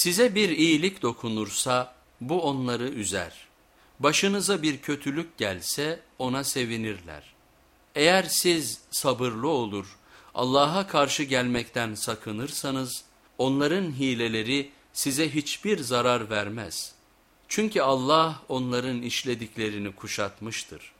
Size bir iyilik dokunursa bu onları üzer. Başınıza bir kötülük gelse ona sevinirler. Eğer siz sabırlı olur, Allah'a karşı gelmekten sakınırsanız onların hileleri size hiçbir zarar vermez. Çünkü Allah onların işlediklerini kuşatmıştır.